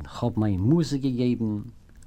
und hab mei Muse gegeben,